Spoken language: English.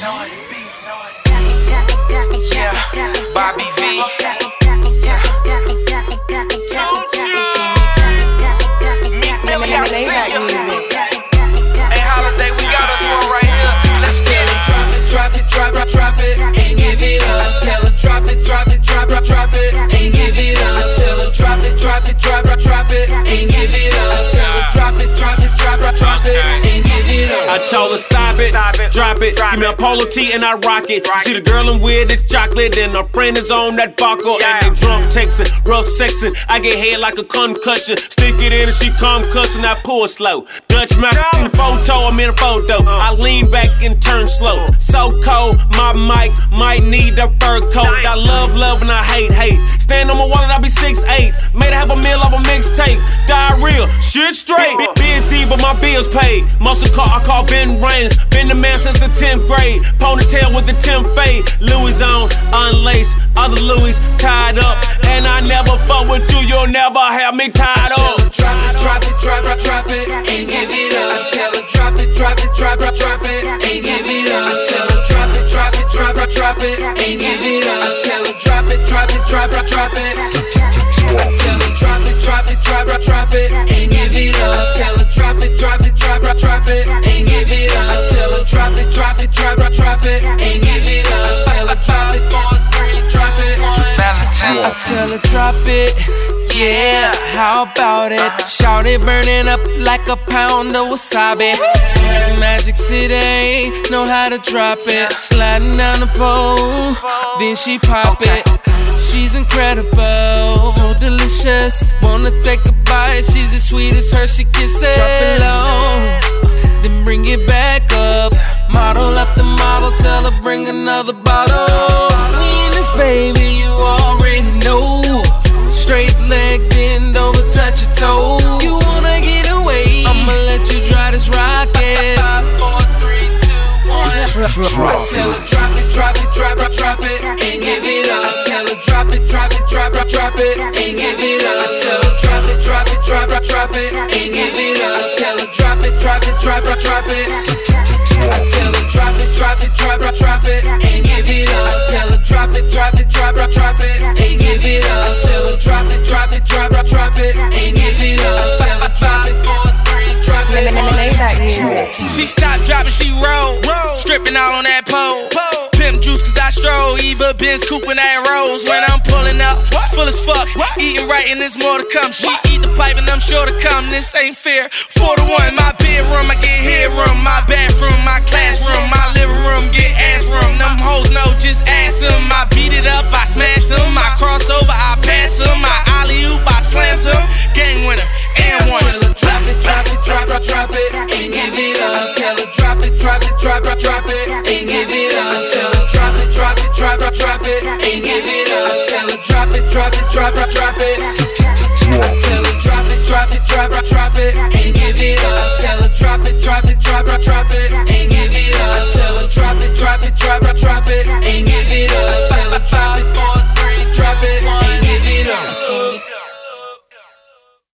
Yeah, Bobby V. Millie, I see ya. Hey, Holiday, we got us one right here. Let's get it. Drop it, drop it, drop, it, it drop it, it, it, and give it up. Tell her drop it, drop it, drop, drop, drop it, and give it up. Tell her drop it, drop it, drop, drop, drop it, and give it up. I told her stop it, it. drop it. Drop Give me a polo tee and I rock it. Rock See the girl I'm with is chocolate and her friend is on that vodka Yeah. and they drunk texting, rough sexing. I get head like a concussion. Stick it in and she come cussing. I pull slow. Dutch mouth in the photo, I'm in a photo. I lean back and turn slow. So cold, my mic might need a fur coat. I love love and I hate hate. Stand on my wallet, I be six eight. Made her have a meal off a mixtape. Diarrhea, shit straight. Busy, but my bills paid. Muscle car, I call Ben Rains. Been the man since the 10th grade. Ponytail with the 10th fade. Louis on, unlaced. Other Louis tied up. And I never fuck with you, you'll never have me tied up. drop it, drop it, drop, drop, drop it, and give it up. Tell her drop it, drop it, drop, drop, drop it, and give it up. Tell her drop it, drop it, drop, drop, drop it, and give it up. Tell her drop it, drop it, drop, drop, drop it. Tell her drop it, drop it, drop, drop, drop it, and give it up. Tell her drop it, drop it, drop, drop, drop it, and give it up. Tell her drop it, drop it, drop, drop, drop it, and give it up. Tell her drop it, four, three, drop it. I tell her drop it, yeah. How about it? Shout it burning up like a pound of wasabi. Magic City, know how to drop it. Sliding down the pole, then she pop it. She's incredible, so delicious. Wanna take a bite? She's as sweet as Hershey kisses. Drop it low, then bring it back up. Model model, tell her bring another bottle. Me and this baby, you already know. Straight leg, bend over, touch your toe. You wanna get away? I'ma let you dry this rocket. Five, four, three, two, one. Drop Tell her drop it, drop it, drop, drop, drop it, and give it up. Tell her drop it, drop it, drop, drop, drop it, and give it up. Tell her drop it, drop it, drop, drop, drop it, and give it up. Tell her drop it, drop it, drop, drop, drop it. Tell her it, drop it, drop, it, and give it up. Tell her drop it, four, three, drop it. She stopped dropping, she roll. Stripping all on that pole. Pimp juice, cause I stroll. Eva Benz cooping that rose. When I'm pulling up, full as fuck. Eating right, and there's more to come. She eat the pipe, and I'm sure to come. This ain't fair. Four to one, my bedroom, I get headroom. My bathroom, my classroom, my living room, get ass room. Them hoes know, just ask them. I beat it up, I smash them. I crossover, I drop, it, and give it up. Tell her drop it, drop it, drop, drop, drop it, and give it up. Tell her drop it, drop it, drop, drop, drop it, and give it up. Tell her drop it, drop it, drop, drop, drop it. Tell her drop it, drop it, drop, drop, drop it, and give it up. Tell her drop it, drop it, drop, it, it drop it,